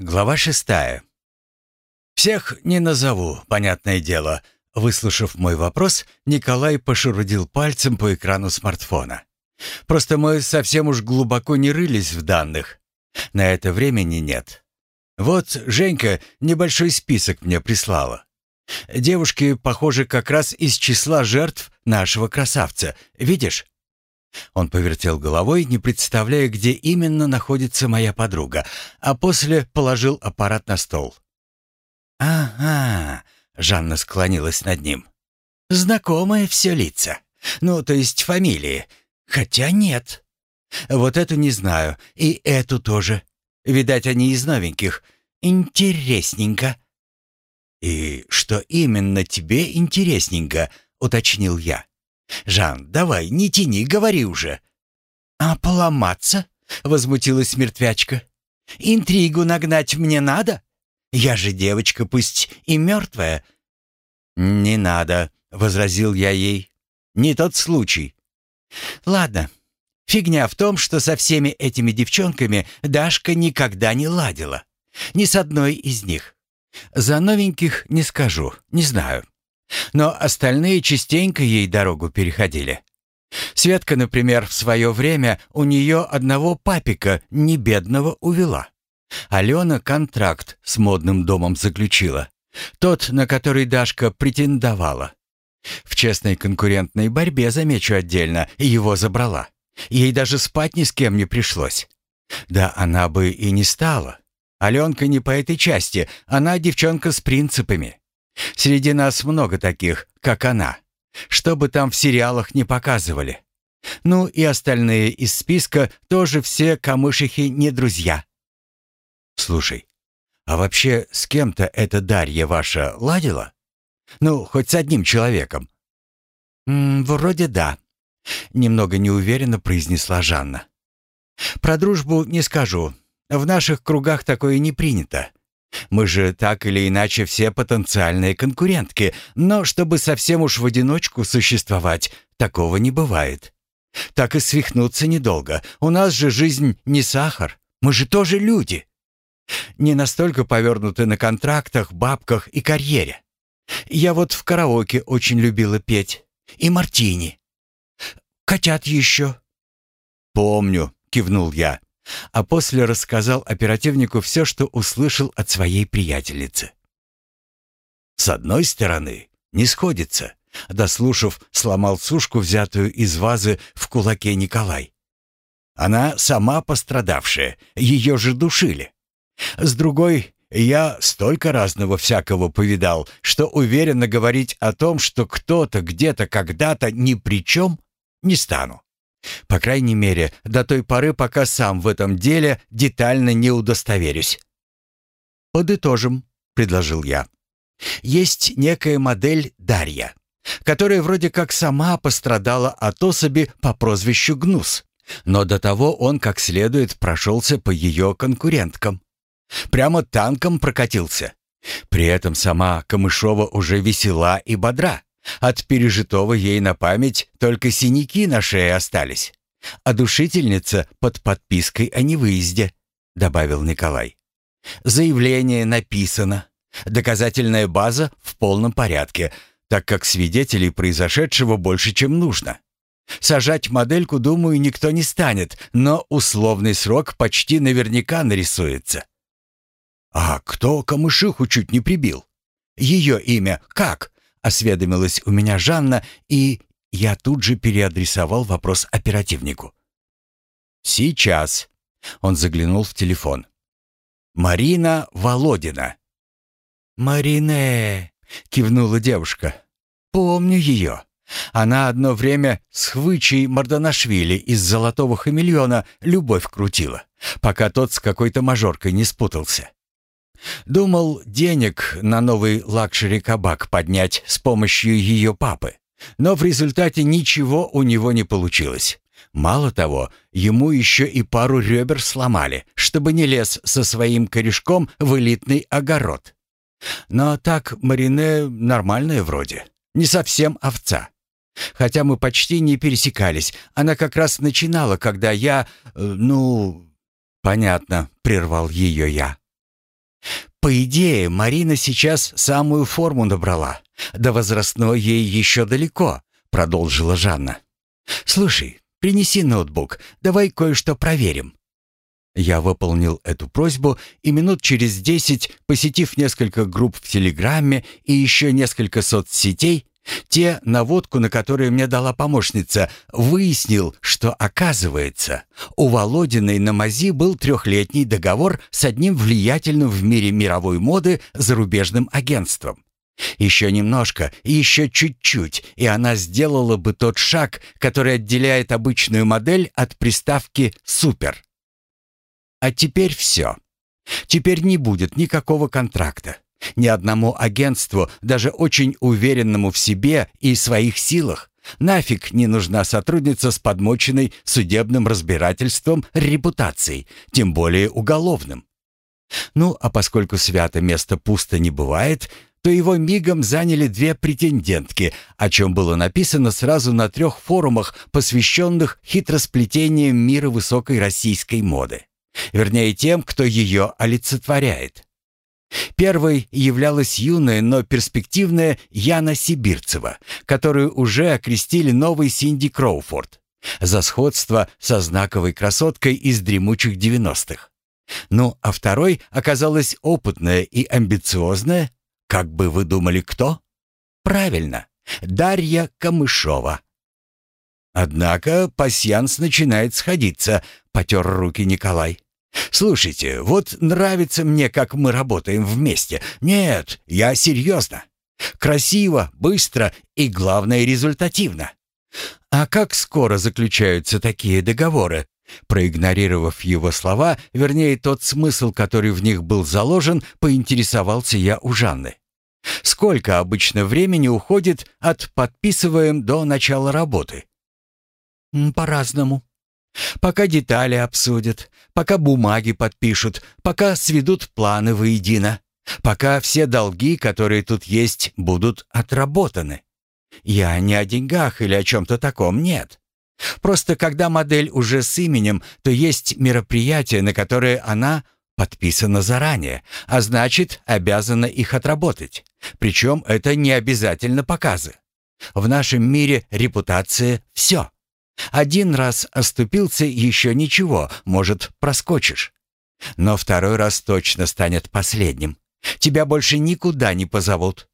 Глава шестая. «Всех не назову, понятное дело». Выслушав мой вопрос, Николай пошурудил пальцем по экрану смартфона. «Просто мы совсем уж глубоко не рылись в данных. На это времени нет. Вот Женька небольшой список мне прислала. Девушки, похоже, как раз из числа жертв нашего красавца. Видишь?» Он повертел головой, не представляя, где именно находится моя подруга, а после положил аппарат на стол. «Ага», — Жанна склонилась над ним. «Знакомые все лица. Ну, то есть фамилии. Хотя нет. Вот эту не знаю, и эту тоже. Видать, они из новеньких. Интересненько». «И что именно тебе интересненько?» — уточнил я. «Жан, давай, не тяни, говори уже». «А поломаться?» — возмутилась мертвячка. «Интригу нагнать мне надо? Я же девочка, пусть и мертвая». «Не надо», — возразил я ей. «Не тот случай». «Ладно. Фигня в том, что со всеми этими девчонками Дашка никогда не ладила. Ни с одной из них. За новеньких не скажу, не знаю. Но остальные частенько ей дорогу переходили. Светка, например, в свое время у нее одного папика небедного увела. Алена контракт с модным домом заключила. Тот, на который Дашка претендовала. В честной конкурентной борьбе, замечу отдельно, его забрала. Ей даже спать ни с кем не пришлось. Да она бы и не стала. Аленка не по этой части, она девчонка с принципами. Среди нас много таких, как она. Что бы там в сериалах не показывали. Ну и остальные из списка тоже все камышихи не друзья. Слушай, а вообще с кем-то эта Дарья ваша ладила? Ну, хоть с одним человеком. М -м, вроде да, немного неуверенно произнесла Жанна. Про дружбу не скажу. В наших кругах такое не принято. Мы же так или иначе все потенциальные конкурентки, но чтобы совсем уж в одиночку существовать, такого не бывает. Так и свихнуться недолго. У нас же жизнь не сахар. Мы же тоже люди. Не настолько повернуты на контрактах, бабках и карьере. Я вот в караоке очень любила петь. И мартини. Котят еще. «Помню», — кивнул я а после рассказал оперативнику все, что услышал от своей приятельницы. С одной стороны, не сходится. Дослушав, сломал сушку, взятую из вазы в кулаке Николай. Она сама пострадавшая, ее же душили. С другой, я столько разного всякого повидал, что уверенно говорить о том, что кто-то где-то когда-то ни при чем, не стану. По крайней мере, до той поры, пока сам в этом деле детально не удостоверюсь. «Подытожим», — предложил я. «Есть некая модель Дарья, которая вроде как сама пострадала от особи по прозвищу Гнус, но до того он как следует прошелся по ее конкуренткам. Прямо танком прокатился. При этом сама Камышова уже весела и бодра. От пережитого ей на память только синяки на шее остались. А душительница под подпиской о невыезде», — добавил Николай. «Заявление написано. Доказательная база в полном порядке, так как свидетелей произошедшего больше, чем нужно. Сажать модельку, думаю, никто не станет, но условный срок почти наверняка нарисуется». «А кто камышиху чуть не прибил? Ее имя как?» Осведомилась у меня Жанна, и я тут же переадресовал вопрос оперативнику. «Сейчас». Он заглянул в телефон. «Марина Володина». «Марине», — кивнула девушка. «Помню ее. Она одно время с Хвычей Мордонашвили из «Золотого хамелеона» любовь крутила, пока тот с какой-то мажоркой не спутался. Думал денег на новый luxury-кабак поднять с помощью ее папы. Но в результате ничего у него не получилось. Мало того, ему еще и пару ребер сломали, чтобы не лез со своим корешком в элитный огород. Но так Марине нормальная вроде. Не совсем овца. Хотя мы почти не пересекались. Она как раз начинала, когда я... Э, ну... Понятно, прервал ее я. По идее, Марина сейчас самую форму набрала. До возрастной ей еще далеко, продолжила Жанна. Слушай, принеси ноутбук, давай кое-что проверим. Я выполнил эту просьбу, и минут через десять, посетив несколько групп в Телеграме и еще несколько соцсетей, те, наводку на которые мне дала помощница, выяснил, что, оказывается, у Володиной на мази был трехлетний договор с одним влиятельным в мире мировой моды зарубежным агентством. Еще немножко, еще чуть-чуть, и она сделала бы тот шаг, который отделяет обычную модель от приставки «супер». А теперь все. Теперь не будет никакого контракта. Ни одному агентству, даже очень уверенному в себе и своих силах, нафиг не нужна сотрудница с подмоченной судебным разбирательством репутацией, тем более уголовным. Ну, а поскольку свято место пусто не бывает, то его мигом заняли две претендентки, о чем было написано сразу на трех форумах, посвященных хитросплетениям мира высокой российской моды. Вернее, тем, кто ее олицетворяет. Первой являлась юная, но перспективная Яна Сибирцева, которую уже окрестили новой Синди Кроуфорд за сходство со знаковой красоткой из дремучих девяностых. Ну, а второй оказалась опытная и амбициозная, как бы вы думали, кто? Правильно, Дарья Камышова. Однако пасьянс начинает сходиться, потер руки Николай. «Слушайте, вот нравится мне, как мы работаем вместе. Нет, я серьезно. Красиво, быстро и, главное, результативно. А как скоро заключаются такие договоры?» Проигнорировав его слова, вернее, тот смысл, который в них был заложен, поинтересовался я у Жанны. «Сколько обычно времени уходит от подписываем до начала работы?» «По-разному», Пока детали обсудят, пока бумаги подпишут, пока сведут планы воедино, пока все долги, которые тут есть, будут отработаны. Я не о деньгах или о чем-то таком, нет. Просто когда модель уже с именем, то есть мероприятие, на которое она подписана заранее, а значит, обязана их отработать. Причем это не обязательно показы. В нашем мире репутация — все. Один раз оступился, еще ничего, может, проскочишь. Но второй раз точно станет последним. Тебя больше никуда не позовут.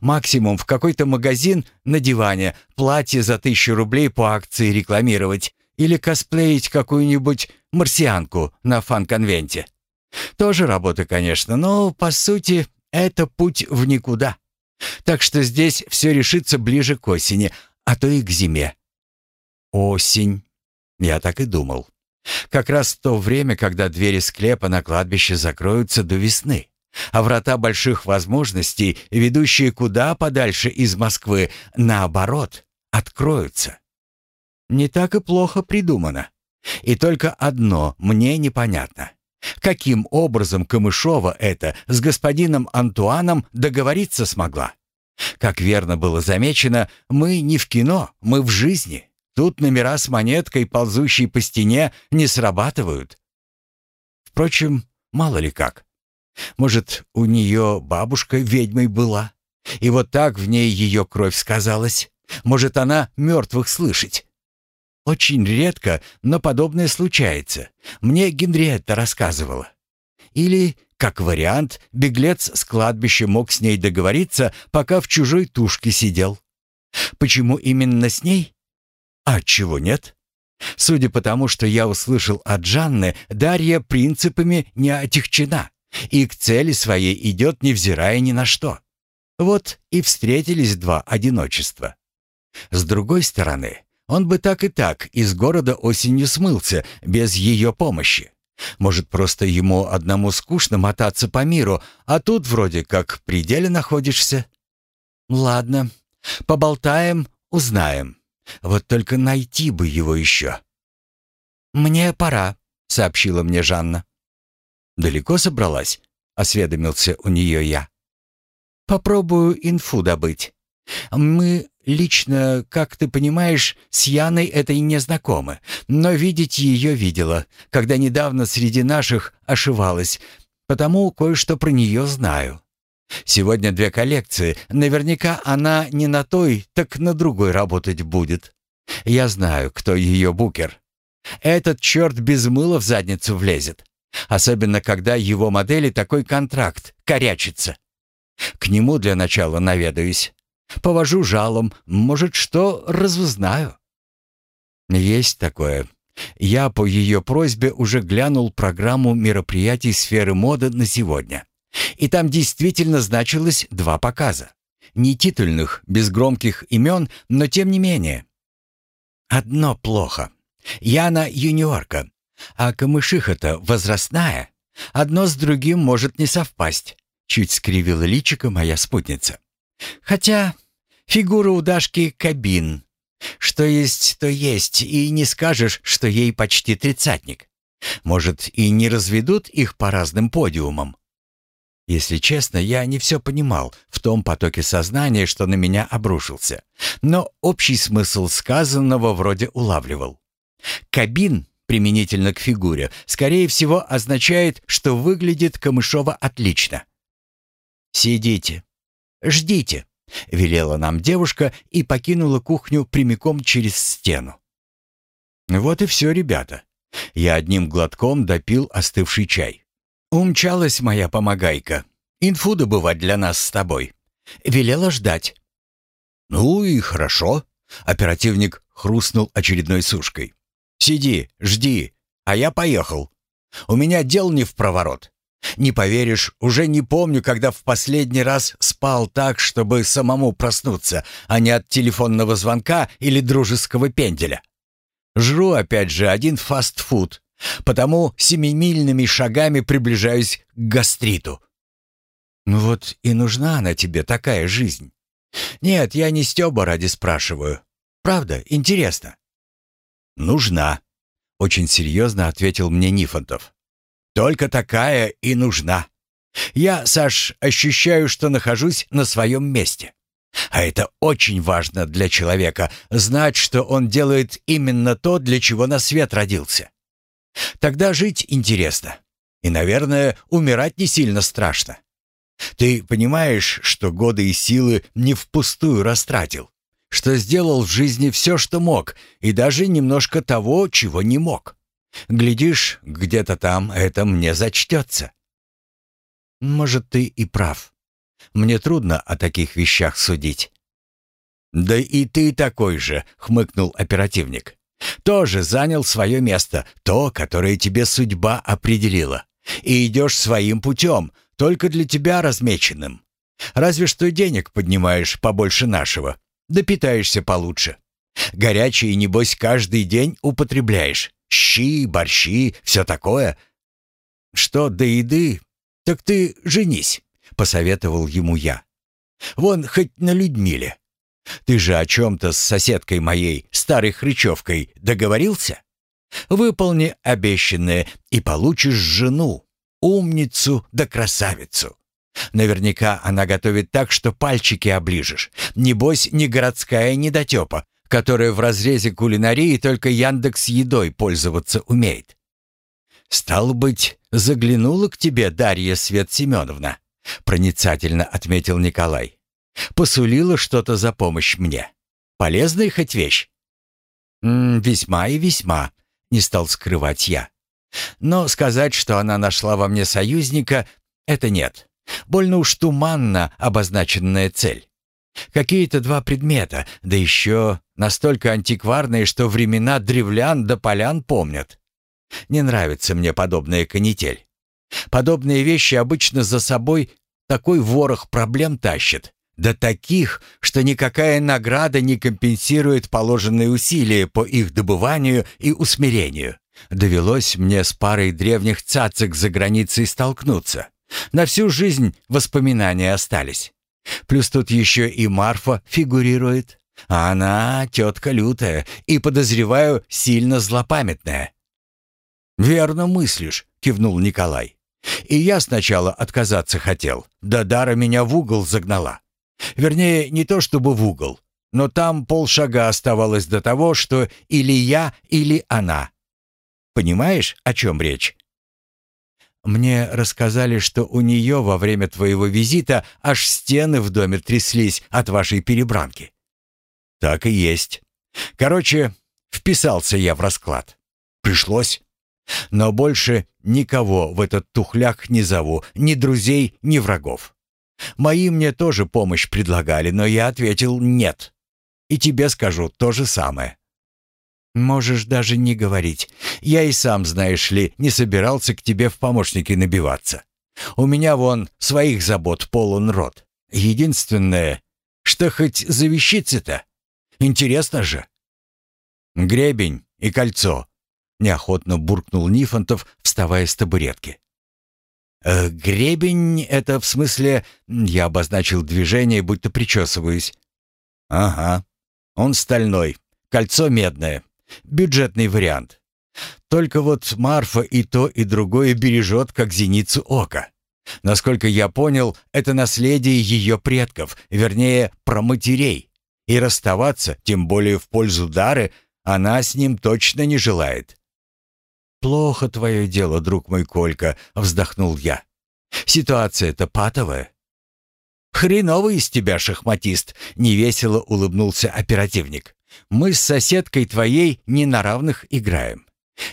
Максимум в какой-то магазин на диване платье за тысячу рублей по акции рекламировать или косплеить какую-нибудь марсианку на фан-конвенте. Тоже работа, конечно, но, по сути, это путь в никуда. Так что здесь все решится ближе к осени, а то и к зиме. Осень. Я так и думал. Как раз то время, когда двери склепа на кладбище закроются до весны, а врата больших возможностей, ведущие куда подальше из Москвы, наоборот, откроются. Не так и плохо придумано. И только одно мне непонятно. Каким образом Камышова это с господином Антуаном договориться смогла? Как верно было замечено, мы не в кино, мы в жизни. Тут номера с монеткой, ползущей по стене, не срабатывают. Впрочем, мало ли как. Может, у нее бабушка ведьмой была? И вот так в ней ее кровь сказалась. Может, она мертвых слышать? Очень редко, но подобное случается. Мне Генриетта рассказывала. Или, как вариант, беглец с кладбища мог с ней договориться, пока в чужой тушке сидел. Почему именно с ней? А чего нет? Судя по тому, что я услышал от Жанны, Дарья принципами не отягчена и к цели своей идет, невзирая ни на что. Вот и встретились два одиночества. С другой стороны, он бы так и так из города осенью смылся, без ее помощи. Может, просто ему одному скучно мотаться по миру, а тут вроде как в пределе находишься? Ладно, поболтаем, узнаем. Вот только найти бы его еще. «Мне пора», — сообщила мне Жанна. «Далеко собралась?» — осведомился у нее я. «Попробую инфу добыть. Мы лично, как ты понимаешь, с Яной этой не знакомы, но видеть ее видела, когда недавно среди наших ошивалась. потому кое-что про нее знаю. Сегодня две коллекции. Наверняка она не на той, так на другой работать будет. Я знаю, кто ее букер. Этот черт без мыла в задницу влезет. Особенно, когда его модели такой контракт корячится. К нему для начала наведаюсь. Повожу жалом, может, что разузнаю. Есть такое. Я по ее просьбе уже глянул программу мероприятий сферы моды на сегодня. И там действительно значилось два показа. Не титульных, без громких имен, но тем не менее. Одно плохо. Яна юниорка, а камышиха-то возрастная. Одно с другим может не совпасть. Чуть скривила личико моя спутница. Хотя фигура у Дашки кабин. Что есть, то есть, и не скажешь, что ей почти тридцатник. Может, и не разведут их по разным подиумам. Если честно, я не все понимал в том потоке сознания, что на меня обрушился. Но общий смысл сказанного вроде улавливал. Кабин, применительно к фигуре, скорее всего означает, что выглядит Камышова отлично. «Сидите. Ждите», — велела нам девушка и покинула кухню прямиком через стену. Вот и все, ребята. Я одним глотком допил остывший чай. Умчалась моя помогайка. Инфу добывать для нас с тобой. Велела ждать. Ну и хорошо. Оперативник хрустнул очередной сушкой. Сиди, жди, а я поехал. У меня дел не в проворот. Не поверишь, уже не помню, когда в последний раз спал так, чтобы самому проснуться, а не от телефонного звонка или дружеского пенделя. Жру опять же один фастфуд, Потому семимильными шагами приближаюсь к гастриту. Ну вот и нужна она тебе такая жизнь. Нет, я не Стёба ради спрашиваю. Правда, интересно. Нужна, очень серьезно ответил мне Нифонтов. Только такая и нужна. Я, Саш, ощущаю, что нахожусь на своем месте. А это очень важно для человека знать, что он делает именно то, для чего на свет родился. Тогда жить интересно. И, наверное, умирать не сильно страшно. Ты понимаешь, что годы и силы не впустую растратил, что сделал в жизни все, что мог, и даже немножко того, чего не мог. Глядишь, где-то там это мне зачтется. Может, ты и прав. Мне трудно о таких вещах судить. «Да и ты такой же», — хмыкнул оперативник. Тоже занял свое место, то, которое тебе судьба определила. И идешь своим путем, только для тебя размеченным. Разве что денег поднимаешь побольше нашего, да питаешься получше. Горячие, небось, каждый день употребляешь. Щи, борщи, все такое. Что до еды, так ты женись, посоветовал ему я. Вон хоть на Людмиле. Ты же о чем-то с соседкой моей, старой хрычевкой, договорился? Выполни обещанное и получишь жену, умницу да красавицу. Наверняка она готовит так, что пальчики оближешь. Небось, не городская недотепа, которая в разрезе кулинарии только Яндекс едой пользоваться умеет. «Стало быть, заглянула к тебе Дарья Свет Семеновна», — проницательно отметил Николай. Посулила что-то за помощь мне. Полезная хоть вещь? М -м, весьма и весьма, не стал скрывать я. Но сказать, что она нашла во мне союзника, это нет. Больно уж туманно обозначенная цель. Какие-то два предмета, да еще настолько антикварные, что времена древлян до полян помнят. Не нравится мне подобная канитель. Подобные вещи обычно за собой такой ворох проблем тащат, до таких, что никакая награда не компенсирует положенные усилия по их добыванию и усмирению. Довелось мне с парой древних цацик за границей столкнуться. На всю жизнь воспоминания остались. Плюс тут еще и Марфа фигурирует. А она тетка лютая и, подозреваю, сильно злопамятная. «Верно мыслишь», — кивнул Николай. «И я сначала отказаться хотел, да Дара меня в угол загнала. Вернее, не то чтобы в угол, но там полшага оставалось до того, что или я, или она. Понимаешь, о чем речь? мне рассказали, что у нее во время твоего визита аж стены в доме тряслись от вашей перебранки. Так и есть. Короче, вписался я в расклад. Пришлось. Но больше никого в этот тухляк не зову, ни друзей, ни врагов. Мои мне тоже помощь предлагали, но я ответил «нет». И тебе скажу то же самое. Можешь даже не говорить. Я и сам, знаешь ли, не собирался к тебе в помощники набиваться. У меня вон своих забот полон рот. Единственное, что хоть за вещицы-то? Интересно же. Гребень и кольцо. Неохотно буркнул Нифонтов, вставая с табуретки. «Э, «Гребень — это в смысле...» Я обозначил движение, будто причесываюсь. «Ага. Он стальной. Кольцо медное. Бюджетный вариант. Только вот Марфа и то, и другое бережет, как зеницу ока. Насколько я понял, это наследие ее предков, вернее, проматерей. И расставаться, тем более в пользу Дары, она с ним точно не желает. «Плохо твое дело, друг мой Колька», — вздохнул я. «Ситуация-то патовая». «Хреновый из тебя шахматист», — невесело улыбнулся оперативник. Мы с соседкой твоей не на равных играем.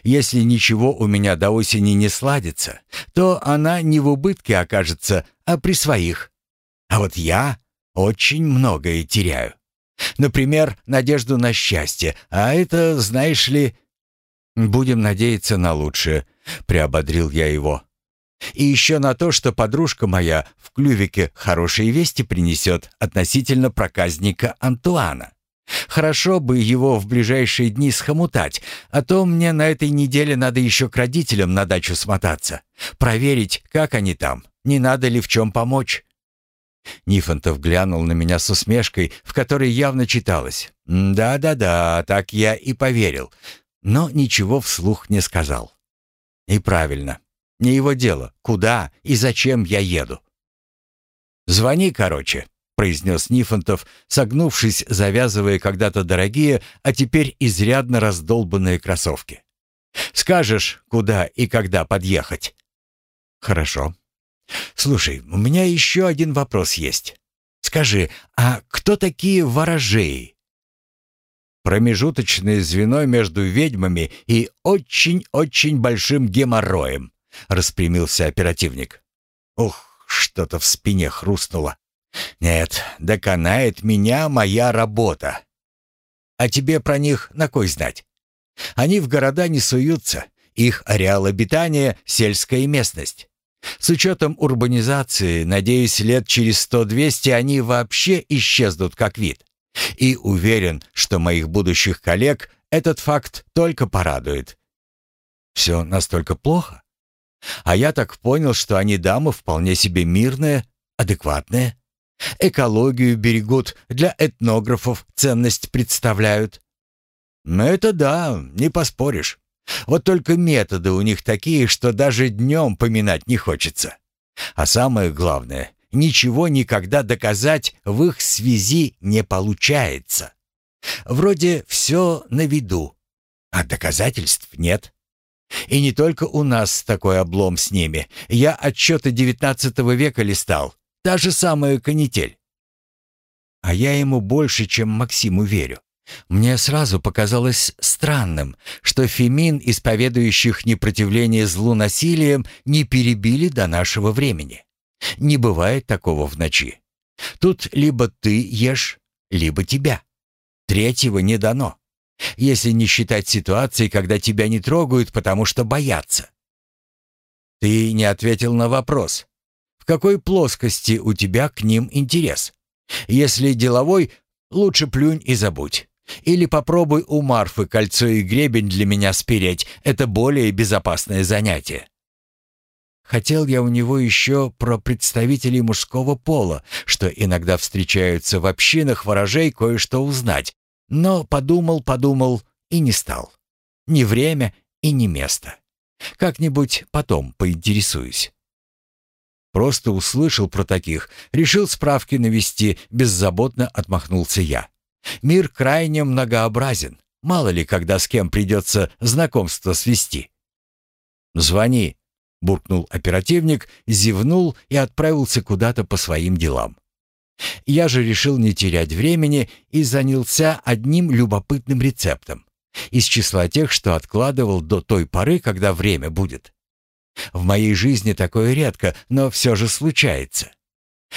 Если ничего у меня до осени не сладится, то она не в убытке окажется, а при своих. А вот я очень многое теряю. Например, надежду на счастье, а это, знаешь ли... «Будем надеяться на лучшее», — приободрил я его. «И еще на то, что подружка моя в клювике хорошие вести принесет относительно проказника Антуана. Хорошо бы его в ближайшие дни схомутать, а то мне на этой неделе надо еще к родителям на дачу смотаться. Проверить, как они там, не надо ли в чем помочь. Нифонтов глянул на меня с усмешкой, в которой явно читалось. «Да-да-да, так я и поверил», но ничего вслух не сказал. И правильно. Не его дело, куда и зачем я еду. «Звони, короче», произнес Нифонтов, согнувшись, завязывая когда-то дорогие, а теперь изрядно раздолбанные кроссовки. «Скажешь, куда и когда подъехать?» «Хорошо. Слушай, у меня еще один вопрос есть. Скажи, а кто такие ворожеи?» «Промежуточное звено между ведьмами и очень-очень большим геморроем», — распрямился оперативник. «Ух, что-то в спине хрустнуло. Нет, доконает меня моя работа. А тебе про них на кой знать? Они в города не суются. Их ареал обитания — сельская местность. С учетом урбанизации, надеюсь, лет через 100-200 они вообще исчезнут как вид. И уверен, что моих будущих коллег этот факт только порадует. Все настолько плохо? А я так понял, что они дамы вполне себе мирные, адекватные. Экологию берегут, для этнографов ценность представляют. Это да, не поспоришь. Вот только методы у них такие, что даже днем поминать не хочется. А самое главное, ничего никогда доказать в их связи не получается. Вроде все на виду, а доказательств нет. И не только у нас такой облом с ними. Я отчеты XIX века листал. Та же самая канитель. А я ему больше, чем Максиму верю. Мне сразу показалось странным, что фемин, исповедующих непротивление злу насилием, не перебили до нашего времени. Не бывает такого в ночи. Тут либо ты ешь, либо тебя. Третьего не дано. Если не считать ситуации, когда тебя не трогают, потому что боятся. Ты не ответил на вопрос какой плоскости у тебя к ним интерес? Если деловой, лучше плюнь и забудь. Или попробуй у Марфы кольцо и гребень для меня спереть. Это более безопасное занятие. Хотел я у него еще про представителей мужского пола, что иногда встречаются в общинах ворожей, кое-что узнать. Но подумал-подумал и не стал. Ни время и ни место. Как-нибудь потом поинтересуюсь. Просто услышал про таких, решил справки навести, беззаботно отмахнулся я. Мир крайне многообразен. Мало ли, когда с кем придется знакомство свести. «Звони», буркнул оперативник, зевнул и отправился куда-то по своим делам. Я же решил не терять времени и занялся одним любопытным рецептом из числа тех, что откладывал до той поры, когда время будет. В моей жизни такое редко, но все же случается.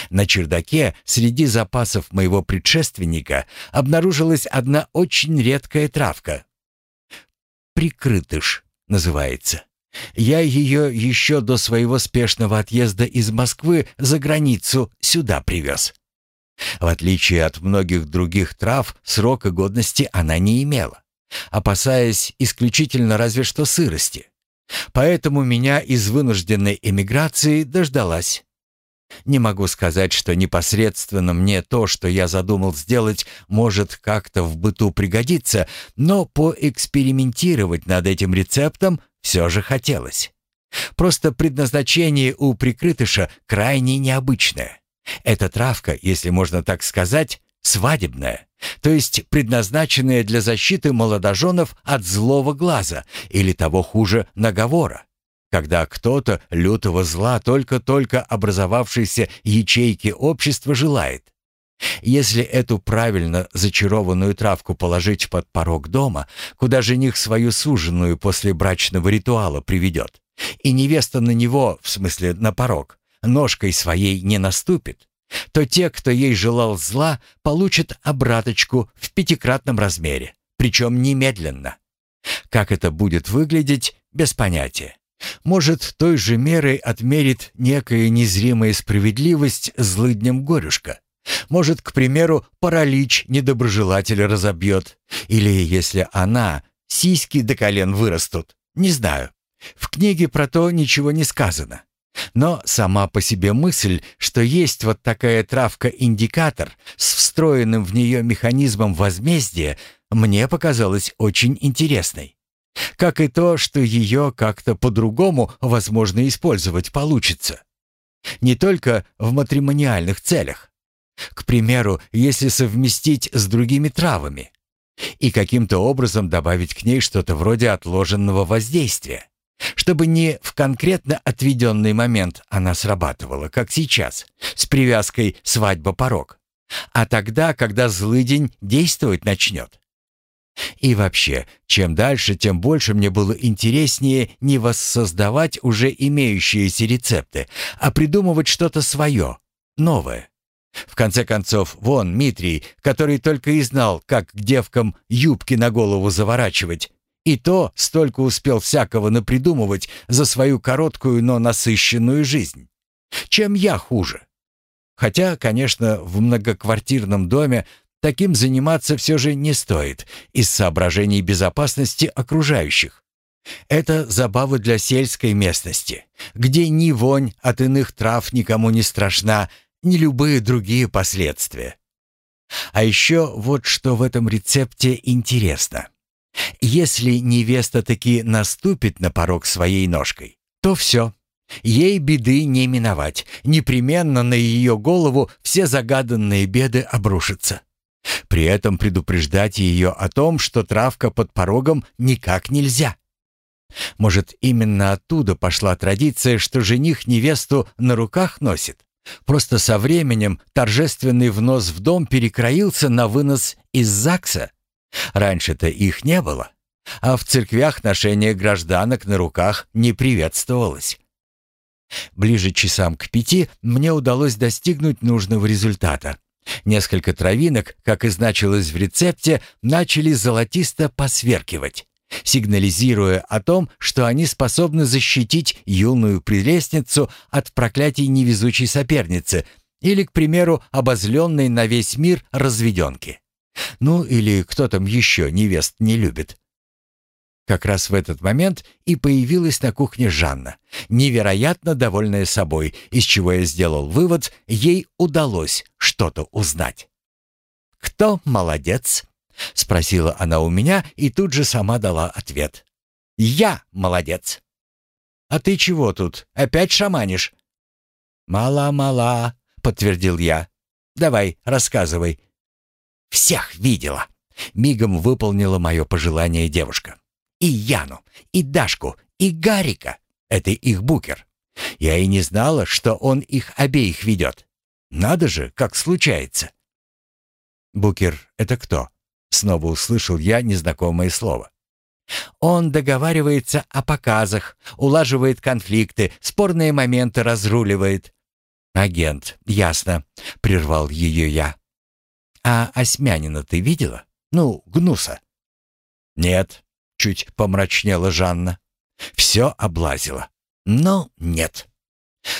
На чердаке среди запасов моего предшественника обнаружилась одна очень редкая травка. Прикрытыш называется. Я ее еще до своего спешного отъезда из Москвы за границу сюда привез. В отличие от многих других трав, срока годности она не имела, опасаясь исключительно разве что сырости. Поэтому меня из вынужденной эмиграции дождалась. Не могу сказать, что непосредственно мне то, что я задумал сделать, может как-то в быту пригодиться, но поэкспериментировать над этим рецептом все же хотелось. Просто предназначение у прикрытыша крайне необычное. Эта травка, если можно так сказать, свадебная, то есть предназначенная для защиты молодоженов от злого глаза или того хуже наговора. Когда кто-то лютого зла только-только образовавшейся ячейки общества желает. Если эту правильно зачарованную травку положить под порог дома, куда жених свою суженую после брачного ритуала приведет, и невеста на него, в смысле на порог, ножкой своей не наступит, то те, кто ей желал зла, получат обраточку в пятикратном размере, причем немедленно. Как это будет выглядеть, без понятия. Может, той же мерой отмерит некая незримая справедливость злыднем горюшка. Может, к примеру, паралич недоброжелателя разобьет. Или, если она, сиськи до колен вырастут. Не знаю. В книге про то ничего не сказано. Но сама по себе мысль, что есть вот такая травка-индикатор с встроенным в нее механизмом возмездия, мне показалась очень интересной. Как и то, что ее как-то по-другому возможно использовать получится. Не только в матримониальных целях. К примеру, если совместить с другими травами и каким-то образом добавить к ней что-то вроде отложенного воздействия. Чтобы не в конкретно отведенный момент она срабатывала, как сейчас, с привязкой «свадьба-порог», а тогда, когда злыдень действовать начнет. И вообще, чем дальше, тем больше мне было интереснее не воссоздавать уже имеющиеся рецепты, а придумывать что-то свое, новое. В конце концов, вон Митрий, который только и знал, как к девкам юбки на голову заворачивать, и то столько успел всякого напридумывать за свою короткую, но насыщенную жизнь. Чем я хуже? Хотя, конечно, в многоквартирном доме таким заниматься все же не стоит из соображений безопасности окружающих. Это забава для сельской местности, где ни вонь от иных трав никому не страшна, ни любые другие последствия. А еще вот что в этом рецепте интересно. Если невеста таки наступит на порог своей ножкой, то все. Ей беды не миновать. Непременно на ее голову все загаданные беды обрушатся. При этом предупреждать ее о том, что травка под порогом никак нельзя. Может, именно оттуда пошла традиция, что жених невесту на руках носит? Просто со временем торжественный внос в дом перекроился на вынос из ЗАГСа? Раньше-то их не было, а в церквях ношение гражданок на руках не приветствовалось. Ближе часам к пяти мне удалось достигнуть нужного результата. Несколько травинок, как и значилось в рецепте, начали золотисто посверкивать, сигнализируя о том, что они способны защитить юную прелестницу от проклятий невезучей соперницы или, к примеру, обозленной на весь мир разведенки. Ну или кто там еще невест не любит. Как раз в этот момент и появилась на кухне Жанна, невероятно довольная собой, из чего я сделал вывод, ей удалось что-то узнать. «Кто молодец?» — спросила она у меня и тут же сама дала ответ. «Я молодец!» «А ты чего тут? Опять шаманишь?» «Мала-мала», — подтвердил я. «Давай, рассказывай, всех видела!» Мигом выполнила мое пожелание девушка. «И Яну, и Дашку, и Гарика. Это их букер. Я и не знала, что он их обеих ведет. Надо же, как случается. Букер — это кто? Снова услышал я незнакомое слово. Он договаривается о показах, улаживает конфликты, спорные моменты разруливает. Агент, ясно, прервал ее я. А Осмянина ты видела? Ну, Гнуса. Нет, чуть помрачнела Жанна. Все облазила. Но нет.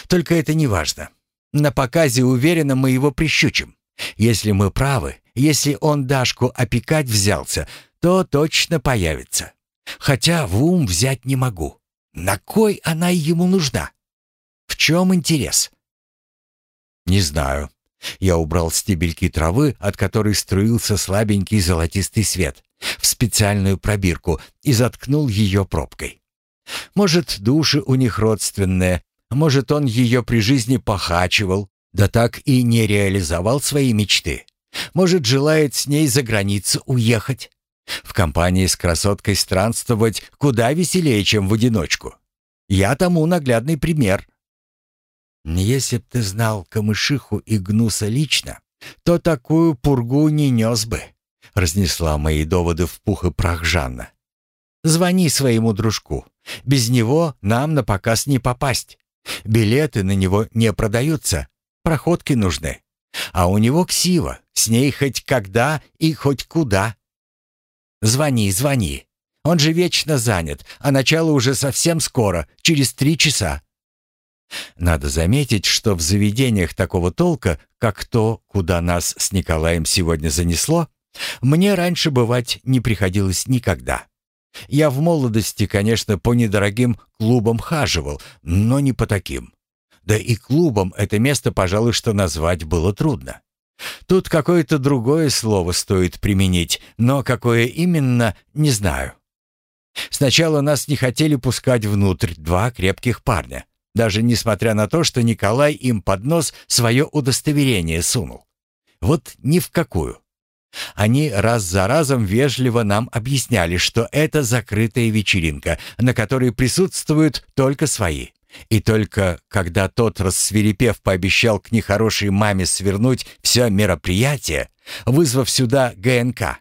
Только это не важно. На показе уверенно мы его прищучим. Если мы правы, если он Дашку опекать взялся, то точно появится. Хотя в ум взять не могу. На кой она ему нужна? В чем интерес? Не знаю. Я убрал стебельки травы, от которой струился слабенький золотистый свет, в специальную пробирку и заткнул ее пробкой. Может, души у них родственные, может, он ее при жизни похачивал, да так и не реализовал свои мечты. Может, желает с ней за границу уехать. В компании с красоткой странствовать куда веселее, чем в одиночку. Я тому наглядный пример. Если б ты знал Камышиху и Гнуса лично, то такую пургу не нес бы, разнесла мои доводы в пух и прах Жанна. Звони своему дружку. Без него нам на показ не попасть. Билеты на него не продаются, проходки нужны. А у него ксива, с ней хоть когда и хоть куда. Звони, звони. Он же вечно занят, а начало уже совсем скоро, через три часа. Надо заметить, что в заведениях такого толка, как то, куда нас с Николаем сегодня занесло, мне раньше бывать не приходилось никогда. Я в молодости, конечно, по недорогим клубам хаживал, но не по таким. Да и клубом это место, пожалуй, что назвать было трудно. Тут какое-то другое слово стоит применить, но какое именно, не знаю. Сначала нас не хотели пускать внутрь два крепких парня, даже несмотря на то, что Николай им под нос свое удостоверение сунул. Вот ни в какую. Они раз за разом вежливо нам объясняли, что это закрытая вечеринка, на которой присутствуют только свои. И только когда тот, рассверепев, пообещал к нехорошей маме свернуть все мероприятие, вызвав сюда ГНК,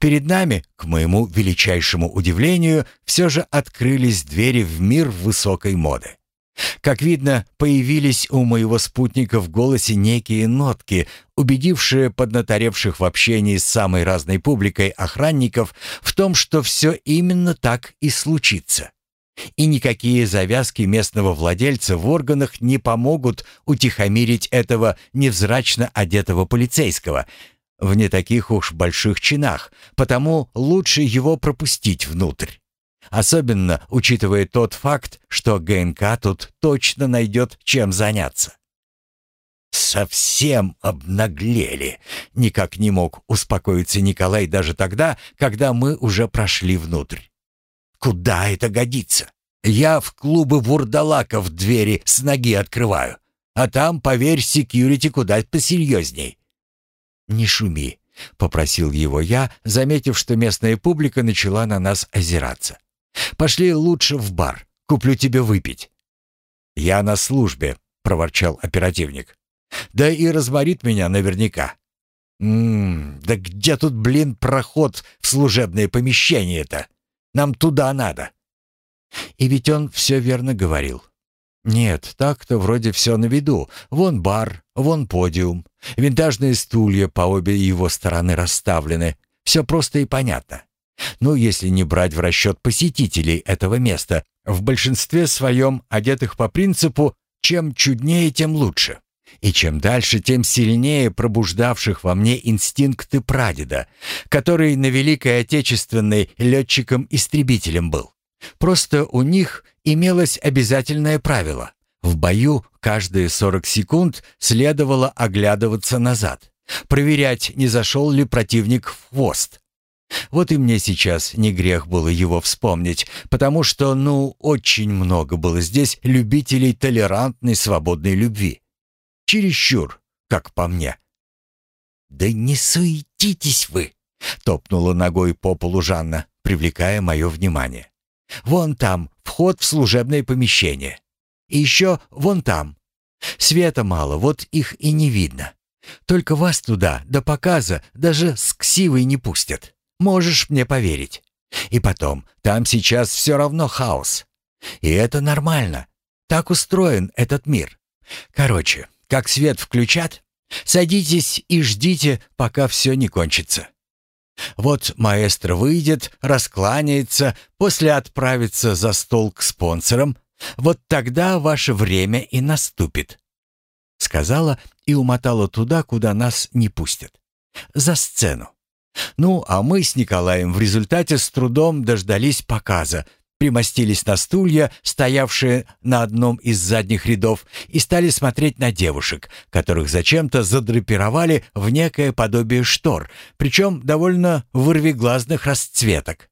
перед нами, к моему величайшему удивлению, все же открылись двери в мир высокой моды. Как видно, появились у моего спутника в голосе некие нотки, убедившие поднаторевших в общении с самой разной публикой охранников в том, что все именно так и случится. И никакие завязки местного владельца в органах не помогут утихомирить этого невзрачно одетого полицейского в не таких уж больших чинах, потому лучше его пропустить внутрь. Особенно учитывая тот факт, что ГНК тут точно найдет чем заняться. «Совсем обнаглели!» — никак не мог успокоиться Николай даже тогда, когда мы уже прошли внутрь. Куда это годится? Я в клубы вурдалаков двери с ноги открываю, а там, поверь, секьюрити куда посерьезней. «Не шуми», — попросил его я, заметив, что местная публика начала на нас озираться. «Пошли лучше в бар, куплю тебе выпить». «Я на службе», — проворчал оперативник. «Да и разморит меня наверняка». «Ммм, да где тут, блин, проход в служебное помещение-то?» Нам туда надо». И ведь он все верно говорил. Нет, так-то вроде все на виду. Вон бар, вон подиум. Винтажные стулья по обе его стороны расставлены. Все просто и понятно. Ну, если не брать в расчет посетителей этого места, в большинстве своем одетых по принципу «чем чуднее, тем лучше». И чем дальше, тем сильнее пробуждавших во мне инстинкты прадеда, который на Великой Отечественной летчиком-истребителем был. Просто у них имелось обязательное правило. В бою каждые 40 секунд следовало оглядываться назад, проверять, не зашел ли противник в хвост. Вот и мне сейчас не грех было его вспомнить, потому что, ну, очень много было здесь любителей толерантной свободной любви. Чересчур, как по мне. «Да не суетитесь вы!» — топнула ногой по полу Жанна, привлекая мое внимание. Вон там вход в служебное помещение. И еще вон там. Света мало, вот их и не видно. Только вас туда, до показа, даже с ксивой не пустят. Можешь мне поверить. И потом, там сейчас все равно хаос. И это нормально. Так устроен этот мир. Короче, как свет включат, садитесь и ждите, пока все не кончится. Вот маэстро выйдет, раскланяется, после отправится за стол к спонсорам. Вот тогда ваше время и наступит. Сказала и умотала туда, куда нас не пустят. За сцену. Ну, а мы с Николаем в результате с трудом дождались показа, примостились на стулья, стоявшие на одном из задних рядов, и стали смотреть на девушек, которых зачем-то задрапировали в некое подобие штор, причем довольно вырвиглазных расцветок.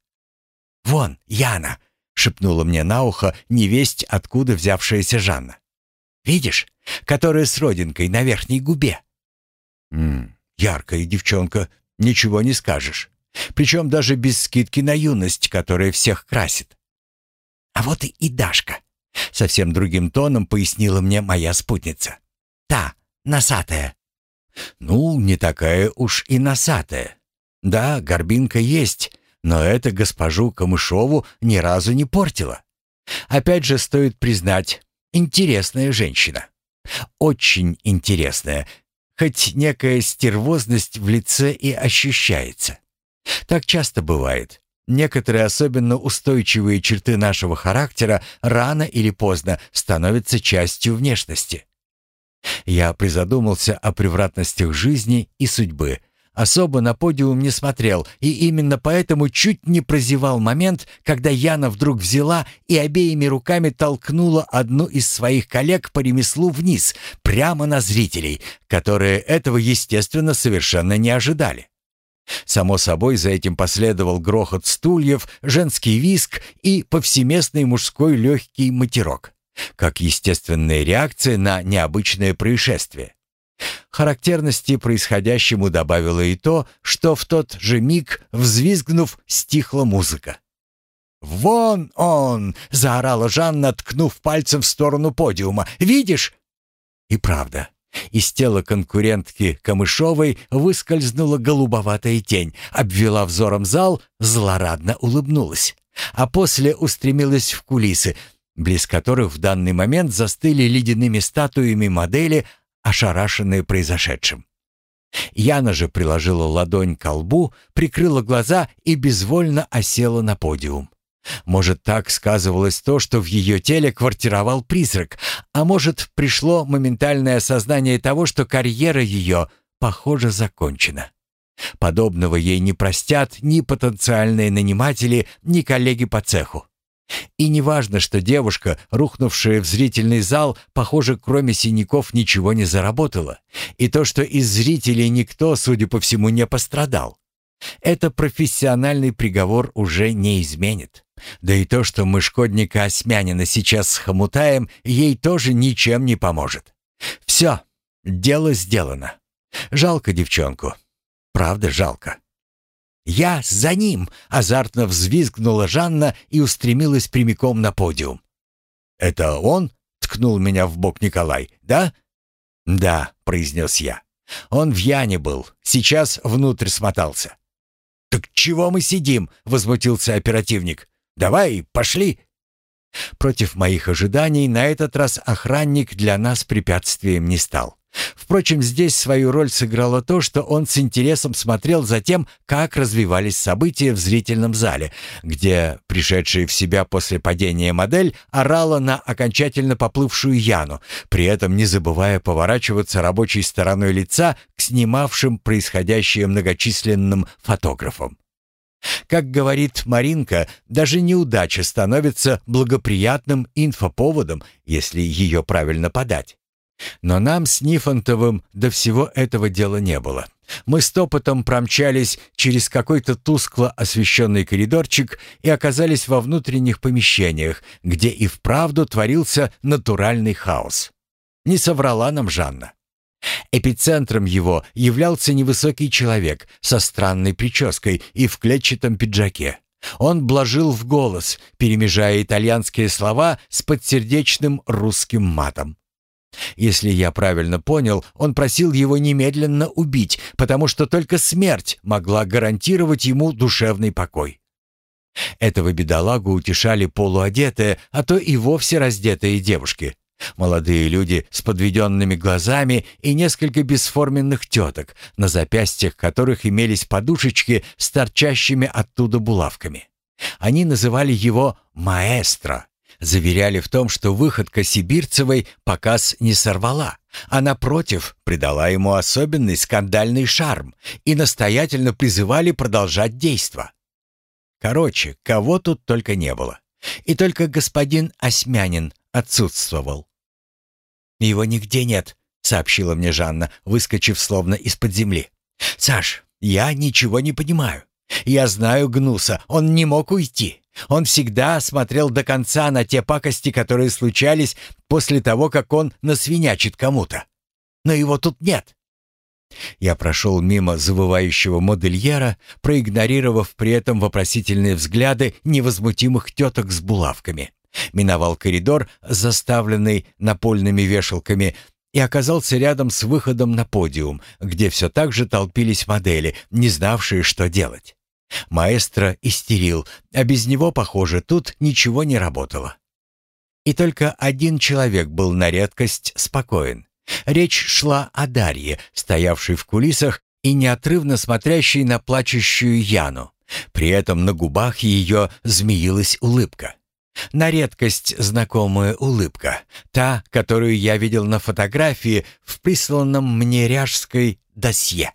«Вон, Яна!» — шепнула мне на ухо невесть, откуда взявшаяся Жанна. «Видишь, которая с родинкой на верхней губе?» «М яркая девчонка, ничего не скажешь. Причем даже без скидки на юность, которая всех красит. А вот и Дашка. Совсем другим тоном пояснила мне моя спутница. Та, носатая. Ну, не такая уж и носатая. Да, горбинка есть, но это госпожу Камышову ни разу не портила. Опять же, стоит признать, интересная женщина. Очень интересная, хоть некая стервозность в лице и ощущается. Так часто бывает. Некоторые особенно устойчивые черты нашего характера рано или поздно становятся частью внешности. Я призадумался о превратностях жизни и судьбы. Особо на подиум не смотрел, и именно поэтому чуть не прозевал момент, когда Яна вдруг взяла и обеими руками толкнула одну из своих коллег по ремеслу вниз, прямо на зрителей, которые этого, естественно, совершенно не ожидали. Само собой, за этим последовал грохот стульев, женский виск и повсеместный мужской легкий матерок, как естественная реакция на необычное происшествие. Характерности происходящему добавило и то, что в тот же миг, взвизгнув, стихла музыка. «Вон он!» — заорала Жанна, ткнув пальцем в сторону подиума. «Видишь?» И правда, из тела конкурентки Камышовой выскользнула голубоватая тень, обвела взором зал, злорадно улыбнулась, а после устремилась в кулисы, близ которых в данный момент застыли ледяными статуями модели, ошарашенные произошедшим. Яна же приложила ладонь к лбу, прикрыла глаза и безвольно осела на подиум. Может, так сказывалось то, что в ее теле квартировал призрак, а может, пришло моментальное осознание того, что карьера ее, похоже, закончена. Подобного ей не простят ни потенциальные наниматели, ни коллеги по цеху. И не важно, что девушка, рухнувшая в зрительный зал, похоже, кроме синяков ничего не заработала, и то, что из зрителей никто, судя по всему, не пострадал. Это профессиональный приговор уже не изменит. Да и то, что мы шкодника Осмянина сейчас схомутаем, ей тоже ничем не поможет. Все, дело сделано. Жалко девчонку. Правда, жалко. «Я за ним!» — азартно взвизгнула Жанна и устремилась прямиком на подиум. «Это он?» — ткнул меня в бок Николай. «Да?» «Да», — произнес я. «Он в Яне был, сейчас внутрь смотался». «Так чего мы сидим?» — возмутился оперативник. «Давай, пошли!» Против моих ожиданий на этот раз охранник для нас препятствием не стал. Впрочем, здесь свою роль сыграло то, что он с интересом смотрел за тем, как развивались события в зрительном зале, где пришедшая в себя после падения модель орала на окончательно поплывшую Яну, при этом не забывая поворачиваться рабочей стороной лица к снимавшим происходящее многочисленным фотографам. Как говорит Маринка, даже неудача становится благоприятным инфоповодом, если ее правильно подать. Но нам с Нифонтовым до всего этого дела не было. Мы с топотом промчались через какой-то тускло освещенный коридорчик и оказались во внутренних помещениях, где и вправду творился натуральный хаос. Не соврала нам Жанна. Эпицентром его являлся невысокий человек со странной прической и в клетчатом пиджаке. Он блажил в голос, перемежая итальянские слова с подсердечным русским матом. Если я правильно понял, он просил его немедленно убить, потому что только смерть могла гарантировать ему душевный покой. Этого бедолагу утешали полуодетые, а то и вовсе раздетые девушки. Молодые люди с подведенными глазами и несколько бесформенных теток, на запястьях которых имелись подушечки с торчащими оттуда булавками. Они называли его «маэстро», заверяли в том, что выходка Сибирцевой показ не сорвала, а напротив придала ему особенный скандальный шарм и настоятельно призывали продолжать действо. Короче, кого тут только не было. И только господин Осьмянин отсутствовал. «Его нигде нет», — сообщила мне Жанна, выскочив словно из-под земли. «Саш, я ничего не понимаю. Я знаю Гнуса, он не мог уйти. Он всегда смотрел до конца на те пакости, которые случались после того, как он насвинячит кому-то. Но его тут нет. Я прошел мимо завывающего модельера, проигнорировав при этом вопросительные взгляды невозмутимых теток с булавками. Миновал коридор, заставленный напольными вешалками, и оказался рядом с выходом на подиум, где все так же толпились модели, не знавшие, что делать. Маэстро истерил, а без него, похоже, тут ничего не работало. И только один человек был на редкость спокоен. Речь шла о Дарье, стоявшей в кулисах и неотрывно смотрящей на плачущую Яну. При этом на губах ее змеилась улыбка. На редкость знакомая улыбка, та, которую я видел на фотографии в присланном мне ряжской досье.